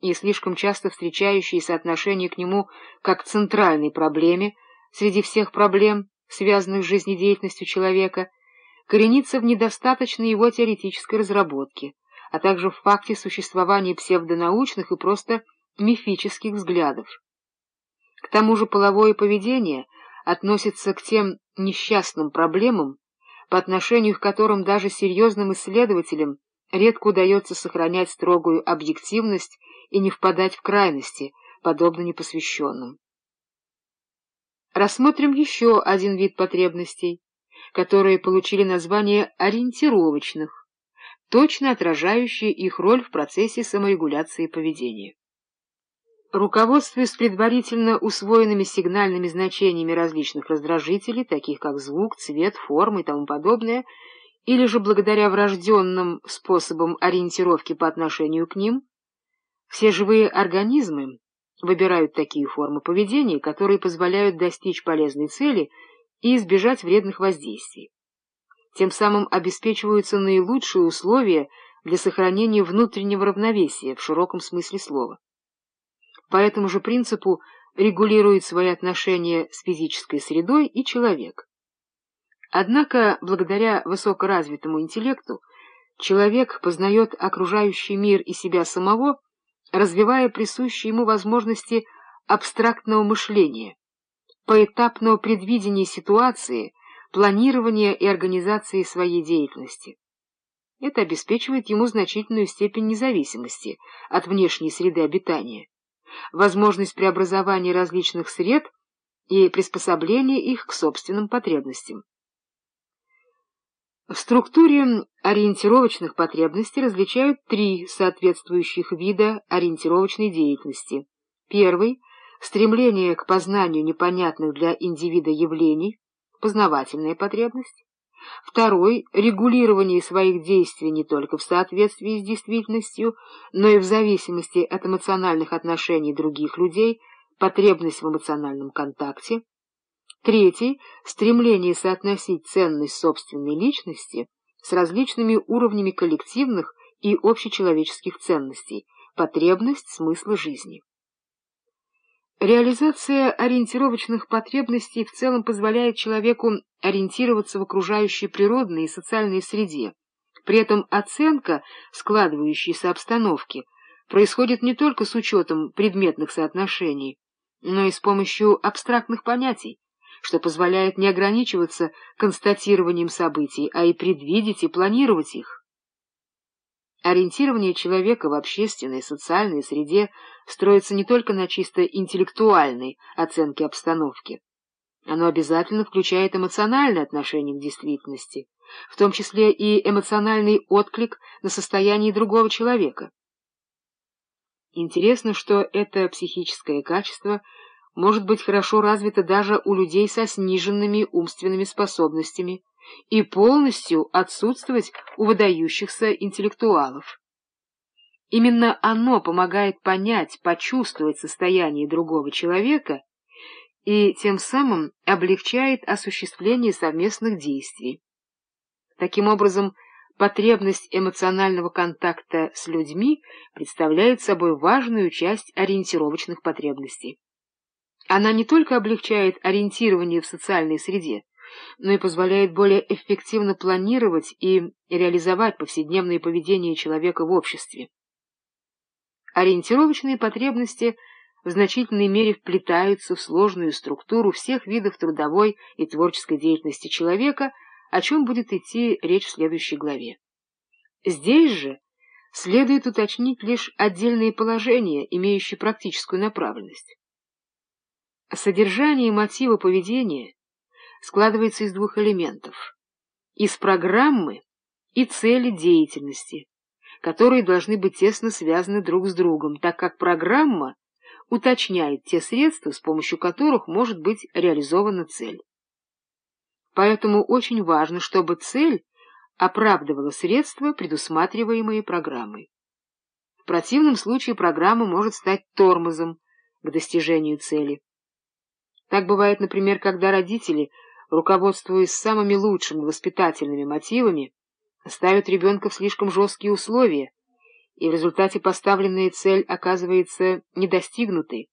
и слишком часто встречающееся отношение к нему как к центральной проблеме среди всех проблем, связанных с жизнедеятельностью человека, коренится в недостаточной его теоретической разработке, а также в факте существования псевдонаучных и просто мифических взглядов. К тому же половое поведение относится к тем несчастным проблемам, по отношению к которым даже серьезным исследователям редко удается сохранять строгую объективность и не впадать в крайности, подобно непосвященным. Рассмотрим еще один вид потребностей, которые получили название ориентировочных, точно отражающие их роль в процессе саморегуляции поведения. Руководствуясь предварительно усвоенными сигнальными значениями различных раздражителей, таких как звук, цвет, форма и тому подобное, или же благодаря врожденным способам ориентировки по отношению к ним, все живые организмы выбирают такие формы поведения, которые позволяют достичь полезной цели и избежать вредных воздействий. Тем самым обеспечиваются наилучшие условия для сохранения внутреннего равновесия в широком смысле слова. По этому же принципу регулирует свои отношения с физической средой и человек. Однако, благодаря высокоразвитому интеллекту, человек познает окружающий мир и себя самого, развивая присущие ему возможности абстрактного мышления, поэтапного предвидения ситуации, планирования и организации своей деятельности. Это обеспечивает ему значительную степень независимости от внешней среды обитания возможность преобразования различных сред и приспособления их к собственным потребностям. В структуре ориентировочных потребностей различают три соответствующих вида ориентировочной деятельности. Первый — стремление к познанию непонятных для индивида явлений, познавательная потребность. Второй — регулирование своих действий не только в соответствии с действительностью, но и в зависимости от эмоциональных отношений других людей, потребность в эмоциональном контакте. Третий — стремление соотносить ценность собственной личности с различными уровнями коллективных и общечеловеческих ценностей, потребность смысла жизни. Реализация ориентировочных потребностей в целом позволяет человеку ориентироваться в окружающей природной и социальной среде. При этом оценка складывающейся обстановки происходит не только с учетом предметных соотношений, но и с помощью абстрактных понятий, что позволяет не ограничиваться констатированием событий, а и предвидеть и планировать их. Ориентирование человека в общественной и социальной среде строится не только на чисто интеллектуальной оценке обстановки. Оно обязательно включает эмоциональное отношение к действительности, в том числе и эмоциональный отклик на состояние другого человека. Интересно, что это психическое качество может быть хорошо развито даже у людей со сниженными умственными способностями, и полностью отсутствовать у выдающихся интеллектуалов. Именно оно помогает понять, почувствовать состояние другого человека и тем самым облегчает осуществление совместных действий. Таким образом, потребность эмоционального контакта с людьми представляет собой важную часть ориентировочных потребностей. Она не только облегчает ориентирование в социальной среде, но и позволяет более эффективно планировать и реализовать повседневное поведение человека в обществе. Ориентировочные потребности в значительной мере вплетаются в сложную структуру всех видов трудовой и творческой деятельности человека, о чем будет идти речь в следующей главе. Здесь же следует уточнить лишь отдельные положения, имеющие практическую направленность. Содержание и мотивы поведения складывается из двух элементов — из программы и цели деятельности, которые должны быть тесно связаны друг с другом, так как программа уточняет те средства, с помощью которых может быть реализована цель. Поэтому очень важно, чтобы цель оправдывала средства, предусматриваемые программой. В противном случае программа может стать тормозом к достижению цели. Так бывает, например, когда родители – руководствуясь самыми лучшими воспитательными мотивами, ставят ребенка в слишком жесткие условия и в результате поставленная цель оказывается недостигнутой.